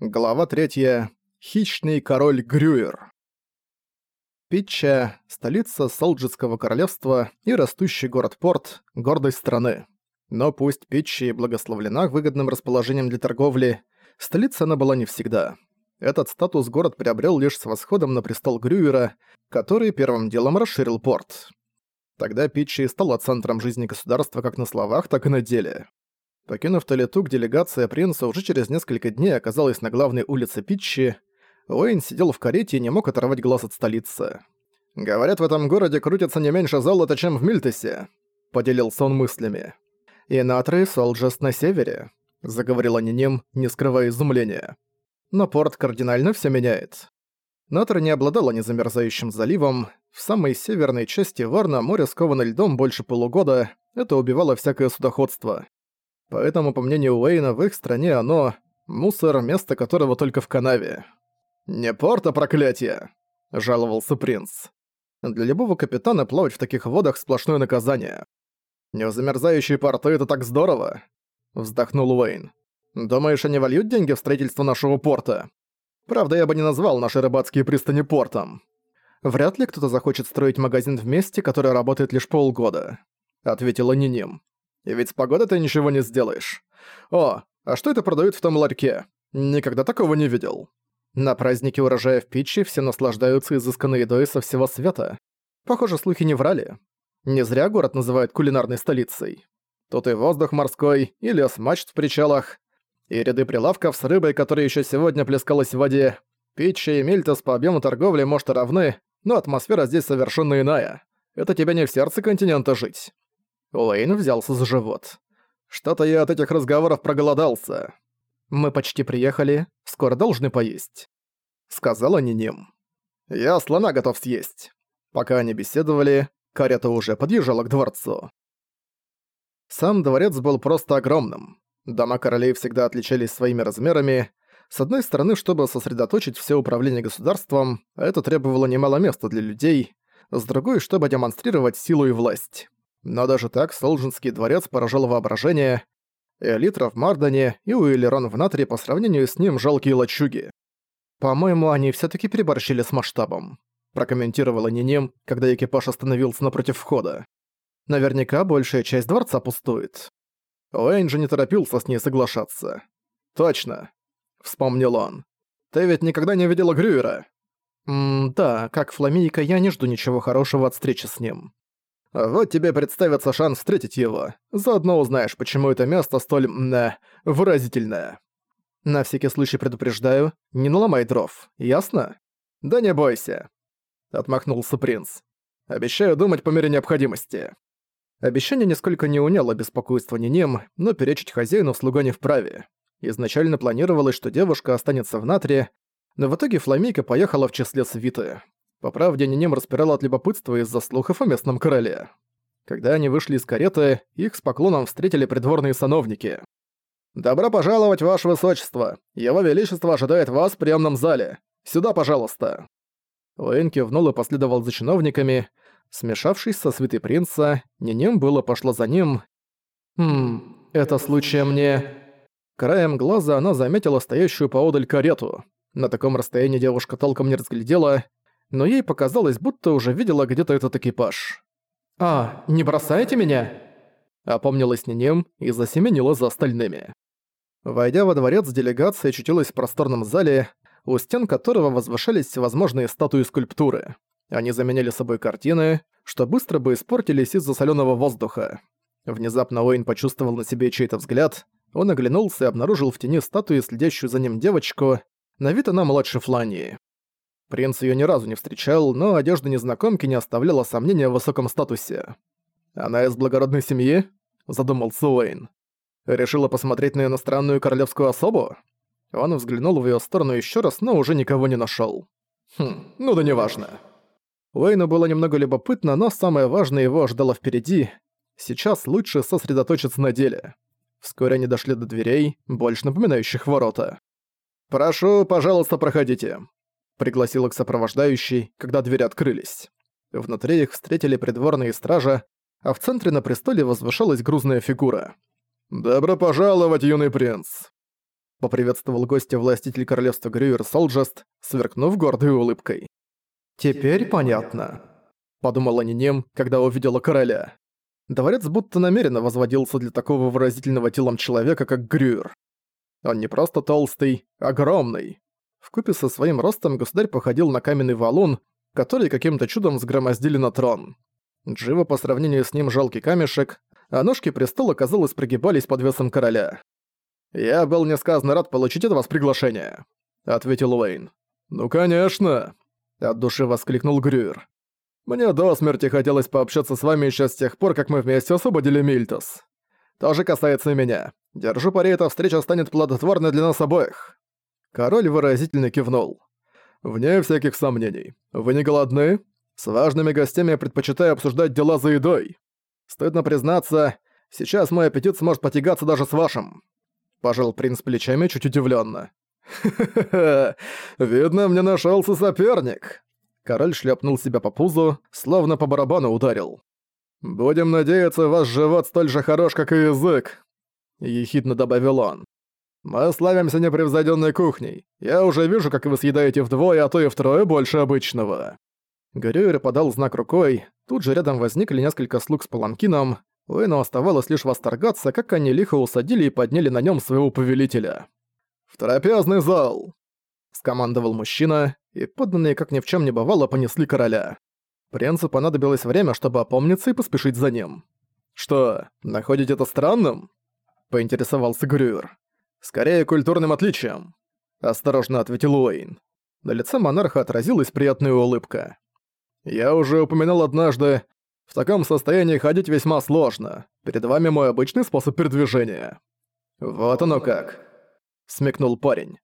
Глава 3. Хищный король Грюер. Питча – столица Солджитского королевства и растущий город-порт – гордость страны. Но пусть Питча и благословлена выгодным расположением для торговли, столица она была не всегда. Этот статус город приобрел лишь с восходом на престол Грюера, который первым делом расширил порт. Тогда Питча и стала центром жизни государства как на словах, так и на деле. Покинув Толитук, делегация принца уже через несколько дней оказалась на главной улице Питчи. Уэйн сидел в карете и не мог оторвать глаз от столицы. «Говорят, в этом городе крутится не меньше золота, чем в Мильтесе», — поделился он мыслями. «И Натры Солджест на севере», — заговорила Ниним, не скрывая изумления. «Но порт кардинально все меняет». Натра не обладала незамерзающим заливом. В самой северной части Варна море сковано льдом больше полугода, это убивало всякое судоходство. Поэтому, по мнению Уэйна, в их стране оно — мусор, место которого только в канаве. «Не порта проклятие!» — жаловался принц. Для любого капитана плавать в таких водах сплошное наказание. «Невзамерзающие порты — это так здорово!» — вздохнул Уэйн. «Думаешь, они вольют деньги в строительство нашего порта? Правда, я бы не назвал наши рыбацкие пристани портом. Вряд ли кто-то захочет строить магазин в месте, которое работает лишь полгода», — ответила Ниним. И ведь с погодой ты ничего не сделаешь. О, а что это продают в том ларьке? Никогда такого не видел. На празднике урожая в Питчи все наслаждаются изысканной едой со всего света. Похоже, слухи не врали. Не зря город называют кулинарной столицей. Тут и воздух морской, и лес мачт в причалах, и ряды прилавков с рыбой, которая еще сегодня плескалась в воде. Питчи и Мильтас по объему торговли, может, равны, но атмосфера здесь совершенно иная. Это тебе не в сердце континента жить. Уэйн взялся за живот. «Что-то я от этих разговоров проголодался. Мы почти приехали, скоро должны поесть», — сказала Ниним. «Я слона готов съесть». Пока они беседовали, карета уже подъезжала к дворцу. Сам дворец был просто огромным. Дома королей всегда отличались своими размерами. С одной стороны, чтобы сосредоточить все управление государством, это требовало немало места для людей, с другой, чтобы демонстрировать силу и власть. Но даже так Солжинский дворец поражал воображение. Элитра в Мардане и Уиллерон в Натре по сравнению с ним жалкие лачуги. «По-моему, они все таки переборщили с масштабом», прокомментировала Ниним, когда экипаж остановился напротив входа. «Наверняка большая часть дворца пустует». Уэйн же не торопился с ней соглашаться. «Точно», — вспомнил он. «Ты ведь никогда не видела Грюера?» «Ммм, да, как фламейка, я не жду ничего хорошего от встречи с ним. Вот тебе представится шанс встретить его. Заодно узнаешь, почему это место столь, э, выразительное. На всякий случай предупреждаю, не наломай дров, ясно? Да не бойся. Отмахнулся принц. Обещаю думать по мере необходимости. Обещание нисколько не уняло беспокойство Нинем, но перечить хозяину слуга не вправе. Изначально планировалось, что девушка останется в Натре, но в итоге Фламейка поехала в числе свиты. По правде, Нинем распирала от любопытства из-за слухов о местном короле. Когда они вышли из кареты, их с поклоном встретили придворные сановники. «Добро пожаловать, ваше высочество! Его величество ожидает вас в приемном зале. Сюда, пожалуйста!» Уэйн кивнул и последовал за чиновниками. Смешавшись со свитой принца, Нинем было пошло за ним. «Хм, это случаем мне...» Краем глаза она заметила стоящую поодаль карету. На таком расстоянии девушка толком не разглядела, но ей показалось, будто уже видела где-то этот экипаж. «А, не бросайте меня?» Опомнилась Нинем и засеменила за остальными. Войдя во дворец, делегация очутилась в просторном зале, у стен которого возвышались всевозможные статуи и скульптуры. Они заменяли собой картины, что быстро бы испортились из-за солёного воздуха. Внезапно Уэйн почувствовал на себе чей-то взгляд, он оглянулся и обнаружил в тени статуи следящую за ним девочку, на вид она младше Флании. Принц её ни разу не встречал, но одежда незнакомки не оставляла сомнения в высоком статусе. «Она из благородной семьи?» – задумался Уэйн. «Решила посмотреть на иностранную королевскую особу?» Он взглянул в её сторону ещё раз, но уже никого не нашёл. «Хм, ну да неважно». Уэйну было немного любопытно, но самое важное его ждало впереди. Сейчас лучше сосредоточиться на деле. Вскоре они дошли до дверей, больше напоминающих ворота. «Прошу, пожалуйста, проходите», пригласил их сопровождающий, когда двери открылись. Внутри их встретили придворные стража, а в центре на престоле возвышалась грузная фигура. «Добро пожаловать, юный принц!» — поприветствовал гостя властитель королевства Грюер Солджест, сверкнув гордой улыбкой. «Теперь понятно», — подумала Нинем, когда увидела короля. Дворец будто намеренно возводился для такого выразительного телом человека, как Грюер. Он не просто толстый, огромный. Вкупе со своим ростом государь походил на каменный валун, который каким-то чудом взгромоздили на трон. Джива по сравнению с ним жалкий камешек, а ножки престола, казалось, прогибались под весом короля. «Я был несказанно рад получить от вас приглашение», — ответил Уэйн. «Ну, конечно», — от души воскликнул Грюер. «Мне до смерти хотелось пообщаться с вами еще с тех пор, как мы вместе освободили Мильтус. Тоже касается и меня. Держу пари, эта встреча станет плодотворной для нас обоих». Король выразительно кивнул. «Вне всяких сомнений. Вы не голодны? С важными гостями я предпочитаю обсуждать дела за едой. Стыдно признаться, сейчас мой аппетит сможет потягаться даже с вашим. Пожал принц плечами чуть удивленно. «Ха-ха-ха! Видно, мне нашелся соперник!» Король шлепнул себя по пузу, словно по барабану ударил. «Будем надеяться, ваш живот столь же хорош, как и язык», — ехидно добавил он. «Мы славимся непревзойденной кухней. Я уже вижу, как вы съедаете вдвое, а то и втрое больше обычного». Грюер подал знак рукой, тут же рядом возникли несколько слуг с паланкином, Уэйну оставалось лишь восторгаться, как они лихо усадили и подняли на нем своего повелителя. «В трапезный зал!» — скомандовал мужчина, и подданные, как ни в чем не бывало, понесли короля. Принцу понадобилось время, чтобы опомниться и поспешить за ним. «Что, находите это странным?» — поинтересовался Грюер. «Скорее культурным отличием», — осторожно ответил Уэйн. На лице монарха отразилась приятная улыбка. «Я уже упоминал однажды, в таком состоянии ходить весьма сложно. Перед вами мой обычный способ передвижения». «Вот оно как», — смекнул парень.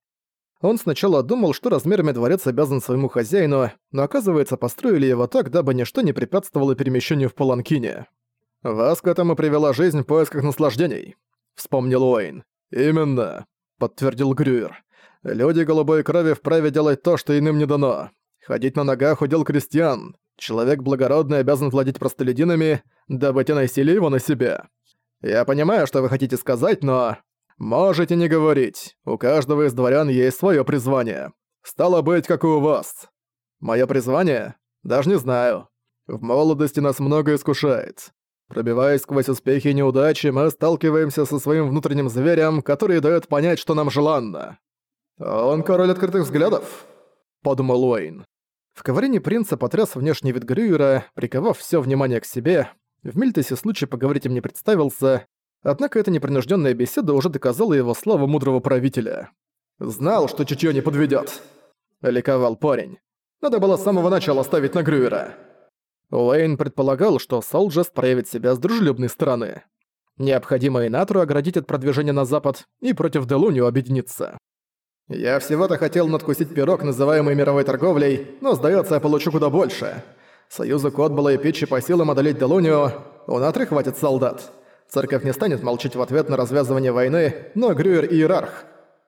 Он сначала думал, что размерами дворец обязан своему хозяину, но оказывается, построили его так, дабы ничто не препятствовало перемещению в Паланкине. «Вас к этому привела жизнь в поисках наслаждений», — вспомнил Уэйн. «Именно», — подтвердил Грюер. «Люди голубой крови вправе делать то, что иным не дано. Ходить на ногах удел крестьян. Человек благородный обязан владеть простолюдинами, дабы те носили его на себя. Я понимаю, что вы хотите сказать, но... Можете не говорить. У каждого из дворян есть свое призвание. Стало быть, как и у вас. Мое призвание? Даже не знаю. В молодости нас много искушает. Пробиваясь сквозь успехи и неудачи, мы сталкиваемся со своим внутренним зверем, который дает понять, что нам желанно. «Он король открытых взглядов?» – подумал Уэйн. В коварине принца потряс внешний вид Грюера, приковав все внимание к себе. В Мильтесе случай поговорить им не представился, однако эта непринужденная беседа уже доказала его славу мудрого правителя. «Знал, что чутье не подведет, ликовал парень. «Надо было с самого начала ставить на Грюера». Уэйн предполагал, что Солджест проявит себя с дружелюбной стороны. Необходимо и Натру оградить от продвижения на запад и против Делунию объединиться. Я всего-то хотел надкусить пирог, называемый мировой торговлей, но, сдается, я получу куда больше. Союзу Котбала и Питчи по силам одолеть Делунию, у Натры хватит солдат. Церковь не станет молчать в ответ на развязывание войны, но Грюер – иерарх.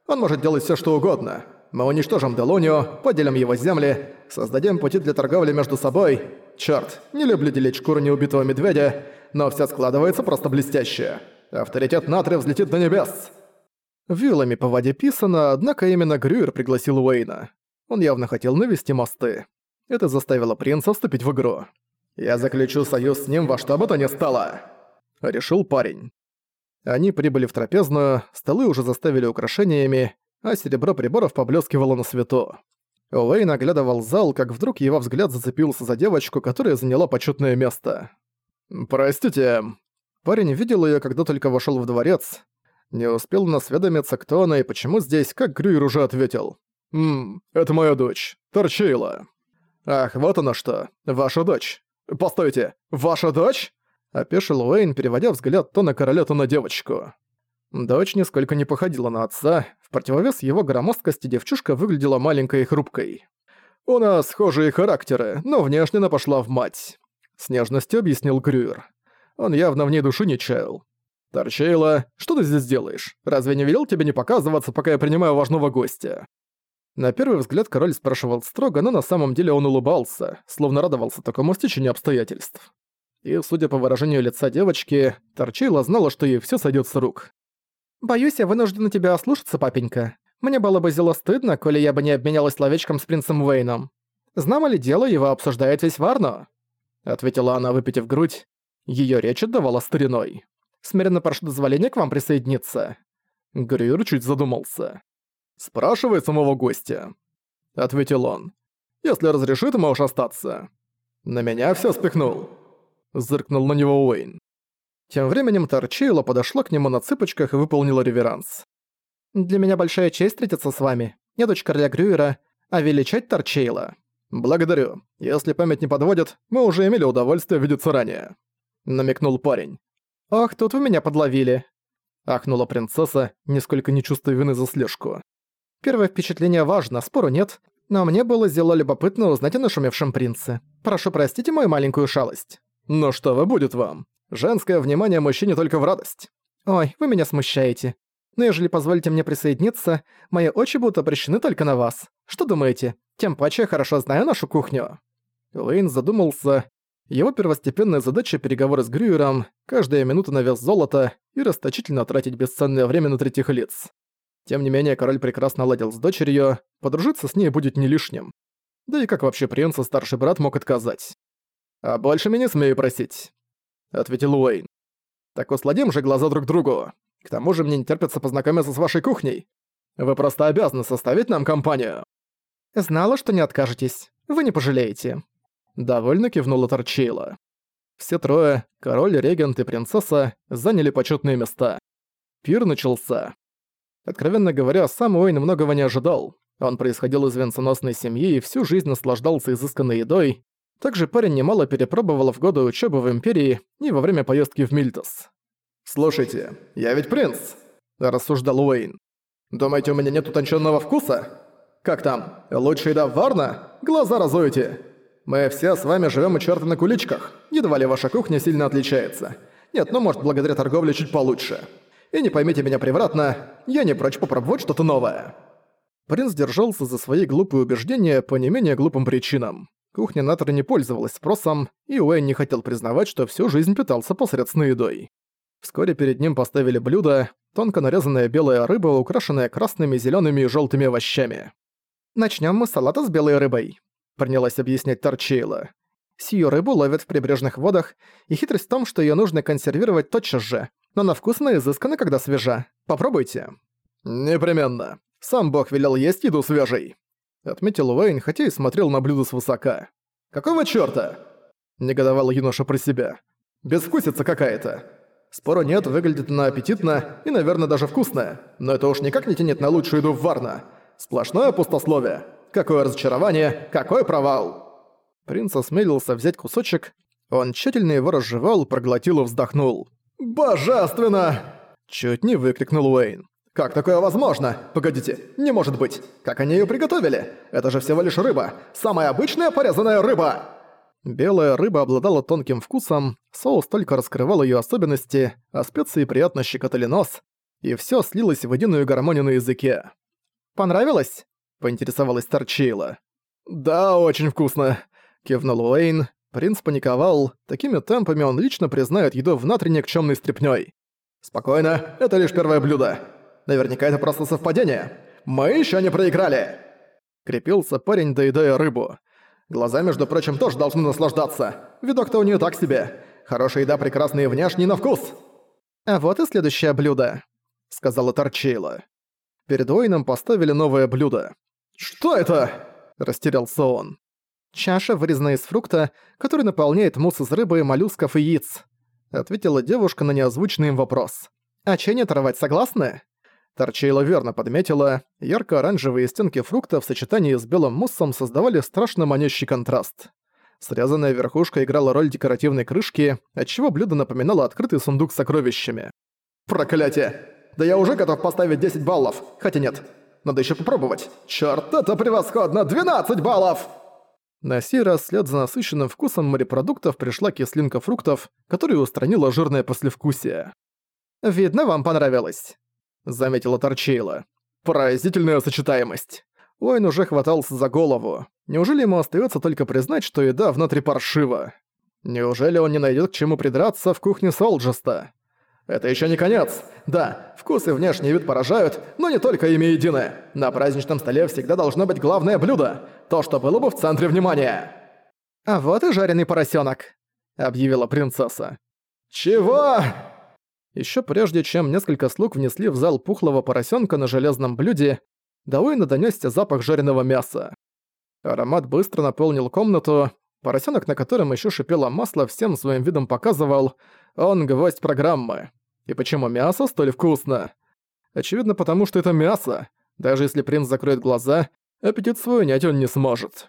Он может делать все, что угодно. Мы уничтожим Делунию, поделим его земли, создадим пути для торговли между собой. Чёрт, не люблю делить шкуру неубитого медведя, но все складывается просто блестяще. Авторитет Натры взлетит до небес. Вилами по воде писано, однако именно Грюер пригласил Уэйна. Он явно хотел навести мосты. Это заставило принца вступить в игру. «Я заключу союз с ним во что бы то ни стало», — решил парень. Они прибыли в трапезную, столы уже заставили украшениями, а серебро приборов поблескивало на свету. Уэйн оглядывал зал, как вдруг его взгляд зацепился за девочку, которая заняла почетное место. «Простите». Парень видел ее, когда только вошел в дворец, не успел насведомиться, кто она и почему здесь, как Грюер уже ответил. «Ммм, это моя дочь, Торчейла». «Ах, вот она что, ваша дочь. Постойте, ваша дочь?» Опешил Уэйн, переводя взгляд то на короля, то на девочку. Дочь нисколько не походила на отца, в противовес его громоздкости девчушка выглядела маленькой и хрупкой. «У нас схожие характеры, но внешне она пошла в мать», — с нежностью объяснил Грюер. Он явно в ней души не чаял. «Торчейла, что ты здесь делаешь? Разве не велел тебе не показываться, пока я принимаю важного гостя?» На первый взгляд король спрашивал строго, но на самом деле он улыбался, словно радовался такому стечению обстоятельств. И, судя по выражению лица девочки, Торчейла знала, что ей все сойдет с рук. «Боюсь, я вынуждена тебя ослушаться, папенька. Мне было бы зело стыдно, коли я бы не обменялась словечком с принцем Уэйном. Знамо ли дело, его обсуждает весь Варно?» Ответила она, выпитив грудь. Её речь отдавала стариной. «Смиренно прошу дозволения к вам присоединиться». Грюр чуть задумался. «Спрашивай самого гостя», — ответил он. «Если разрешит, можешь остаться». «На меня всё спихнул», — зыркнул на него Уэйн. Тем временем Торчейла подошла к нему на цыпочках и выполнила реверанс. «Для меня большая честь встретиться с вами. Я дочь короля Грюера, а величать Торчейла». «Благодарю. Если память не подводит, мы уже имели удовольствие видеться ранее», — намекнул парень. «Ох, тут вы меня подловили», — ахнула принцесса, нисколько не чувствуя вины за слежку. «Первое впечатление важно, спору нет, но мне было зело любопытно узнать о нашумевшем принце. Прошу простите мою маленькую шалость». «Ну что вы, будет вам. Женское внимание мужчине только в радость». «Ой, вы меня смущаете. Но ежели позволите мне присоединиться, мои очи будут обращены только на вас. Что думаете? Тем паче я хорошо знаю нашу кухню». Уэйн задумался. Его первостепенная задача — переговоры с Грюером, каждая минута на вес золота и расточительно тратить бесценное время на третьих лиц. Тем не менее, король прекрасно ладил с дочерью, подружиться с ней будет не лишним. Да и как вообще принц и старший брат мог отказать? «А больше меня смею просить», — ответил Уэйн. «Так усладим же глаза друг другу. К тому же мне не терпится познакомиться с вашей кухней. Вы просто обязаны составить нам компанию». «Знала, что не откажетесь. Вы не пожалеете». Довольно кивнула Торчейла. Все трое, король, регент и принцесса, заняли почетные места. Пир начался. Откровенно говоря, сам Уэйн многого не ожидал. Он происходил из венценосной семьи и всю жизнь наслаждался изысканной едой. Также парень немало перепробовал в годы учебы в Империи и во время поездки в Мильтос. «Слушайте, я ведь принц», – рассуждал Уэйн. «Думаете, у меня нет утонченного вкуса? Как там, лучшая еда в Варна? Глаза разуете. Мы все с вами живем у черта на куличках. Едва ли ваша кухня сильно отличается. Нет, ну может благодаря торговле чуть получше. И не поймите меня превратно, я не прочь попробовать что-то новое». Принц держался за свои глупые убеждения по не менее глупым причинам. Кухня Натра не пользовалась спросом, и Уэйн не хотел признавать, что всю жизнь питался посредственной едой. Вскоре перед ним поставили блюдо, тонко нарезанная белая рыба, украшенная красными, зелеными и желтыми овощами. Начнем мы с салата с белой рыбой принялась объяснять Торчейла. Сию рыбу ловят в прибрежных водах, и хитрость в том, что её нужно консервировать тотчас же, но она вкусная и изысканна, когда свежа. Попробуйте. Непременно. Сам бог велел есть еду свежей. Отметил Уэйн, хотя и смотрел на блюдо свысока. «Какого чёрта?» Негодовал юноша про себя. «Безвкусица какая-то. Спору нет, выглядит она аппетитно и, наверное, даже вкусно, но это уж никак не тянет на лучшую еду в Варна. Сплошное пустословие. Какое разочарование, какой провал!» Принц осмелился взять кусочек. Он тщательно его разжевал, проглотил и вздохнул. «Божественно!» Чуть не выкрикнул Уэйн. «Как такое возможно? Погодите, не может быть! Как они ее приготовили? Это же всего лишь рыба! Самая обычная порезанная рыба!» Белая рыба обладала тонким вкусом, соус только раскрывал ее особенности, а специи приятно щекотали нос, и все слилось в единую гармонию на языке. «Понравилось?» — поинтересовалась Торчейла. «Да, очень вкусно», — кивнул Уэйн. Принц паниковал. Такими темпами он лично признает еду в натре никчёмной стряпнёй. «Спокойно, это лишь первое блюдо. Наверняка это просто совпадение. Мы ещё не проиграли!» Крепился парень, доедая рыбу. Глаза, между прочим, тоже должны наслаждаться. Видок-то у неё так себе. Хорошая еда прекрасная внешне, на вкус. «А вот и следующее блюдо», — сказала Торчейла. Перед Уэйном поставили новое блюдо. «Что это?» – растерялся он. «Чаша, вырезанная из фрукта, который наполняет мусс из рыбы, моллюсков и яиц», – ответила девушка на неозвучный им вопрос. «А чай не оторвать, согласны?» Торчейла верно подметила, ярко-оранжевые стенки фрукта в сочетании с белым муссом создавали страшно манящий контраст. Срезанная верхушка играла роль декоративной крышки, отчего блюдо напоминало открытый сундук с сокровищами. «Проклятие! Да я уже готов поставить 10 баллов. Хотя нет, надо еще попробовать. Черт, это превосходно! 12 баллов! На сей раз вслед за насыщенным вкусом морепродуктов пришла кислинка фруктов, которая устранила жирное послевкусие. «Видно, вам понравилось», — заметила Торчейла. «Поразительная сочетаемость». Уэйн уже хватался за голову. Неужели ему остается только признать, что еда внутри паршива? Неужели он не найдет к чему придраться в кухне Солджеста? Это еще не конец. Да, вкус и внешний вид поражают, но не только ими едины. На праздничном столе всегда должно быть главное блюдо. То, что было бы в центре внимания. А вот и жареный поросенок, объявила принцесса. Чего? Еще прежде, чем несколько слуг внесли в зал пухлого поросенка на железном блюде, до Уэйна донёсся запах жареного мяса. Аромат быстро наполнил комнату, поросенок, на котором еще шипело масло, всем своим видом показывал, он гвоздь программы. И почему мясо столь вкусно? Очевидно, потому что это мясо. Даже если принц закроет глаза, аппетит свой унять он не сможет.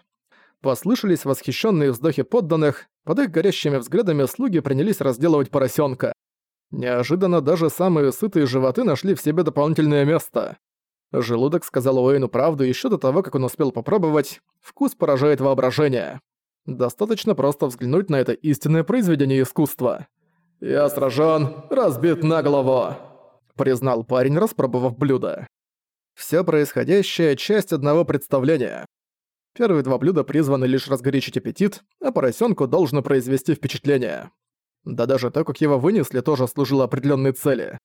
Послышались восхищенные вздохи подданных, под их горящими взглядами слуги принялись разделывать поросенка. Неожиданно даже самые сытые животы нашли в себе дополнительное место. Желудок сказал Уэйну правду еще до того, как он успел попробовать. Вкус поражает воображение. Достаточно просто взглянуть на это истинное произведение искусства. «Я сражен, разбит на голову», — признал парень, распробовав блюдо. Все происходящее — часть одного представления. Первые два блюда призваны лишь разгорячить аппетит, а поросенку должно произвести впечатление. Да даже то, как его вынесли, тоже служило определенной цели.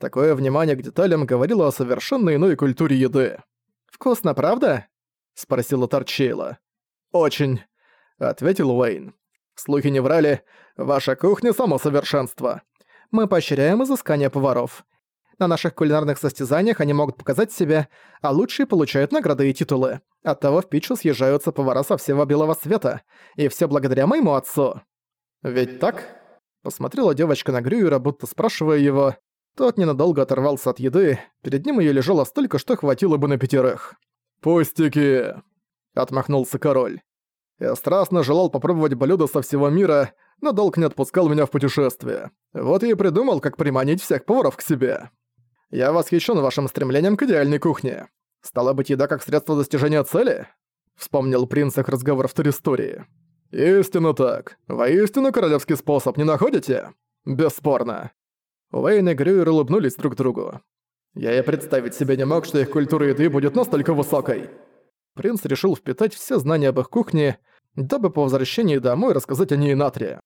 Такое внимание к деталям говорило о совершенно иной культуре еды. «Вкусно, правда?» — спросила Торчейла. «Очень», — ответил Уэйн. Слухи не врали. Ваша кухня — само совершенство. Мы поощряем изыскание поваров. На наших кулинарных состязаниях они могут показать себя, а лучшие получают награды и титулы. Оттого в Пичу съезжаются повара со всего белого света. И все благодаря моему отцу. Ведь так? Посмотрела девочка на Грюера, будто спрашивая его. Тот ненадолго оторвался от еды, перед ним ее лежало столько, что хватило бы на пятерых. «Пустяки!» — отмахнулся король. Я страстно желал попробовать блюда со всего мира, но долг не отпускал меня в путешествие. Вот я и придумал, как приманить всех поваров к себе. Я восхищен вашим стремлением к идеальной кухне. Стало быть, еда как средство достижения цели? Вспомнил принц их разговор в Туристории. Истинно так. Воистину королевский способ, не находите? Бесспорно. Уэйн и Грюер улыбнулись друг другу. Я и представить себе не мог, что их культура еды будет настолько высокой. Принц решил впитать все знания об их кухне, дабы по возвращении домой рассказать о ней Натрия.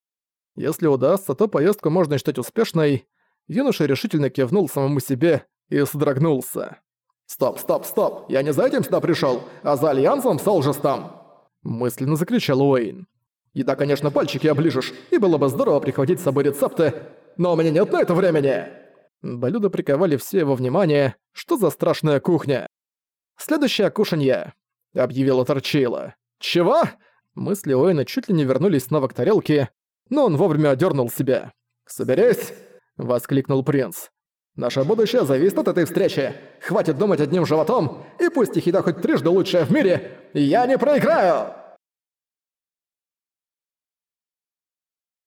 Если удастся, то поездку можно считать успешной. Юноша решительно кивнул самому себе и содрогнулся. «Стоп, стоп, стоп! Я не за этим сюда пришел, а за альянсом с Олжестом!» Мысленно закричал Уэйн. «Еда, конечно, пальчики оближешь, и было бы здорово прихватить с собой рецепты, но у меня нет на это времени!» Блюда приковали все его внимание. Что за страшная кухня? Следующее кушанье. — объявила Торчейла. «Чего?» Мысли Уэйна чуть ли не вернулись снова к тарелке, но он вовремя одернул себя. «Соберись!» — воскликнул принц. «Наше будущее зависит от этой встречи. Хватит думать одним животом, и пусть их еда хоть трижды лучшая в мире, я не проиграю!»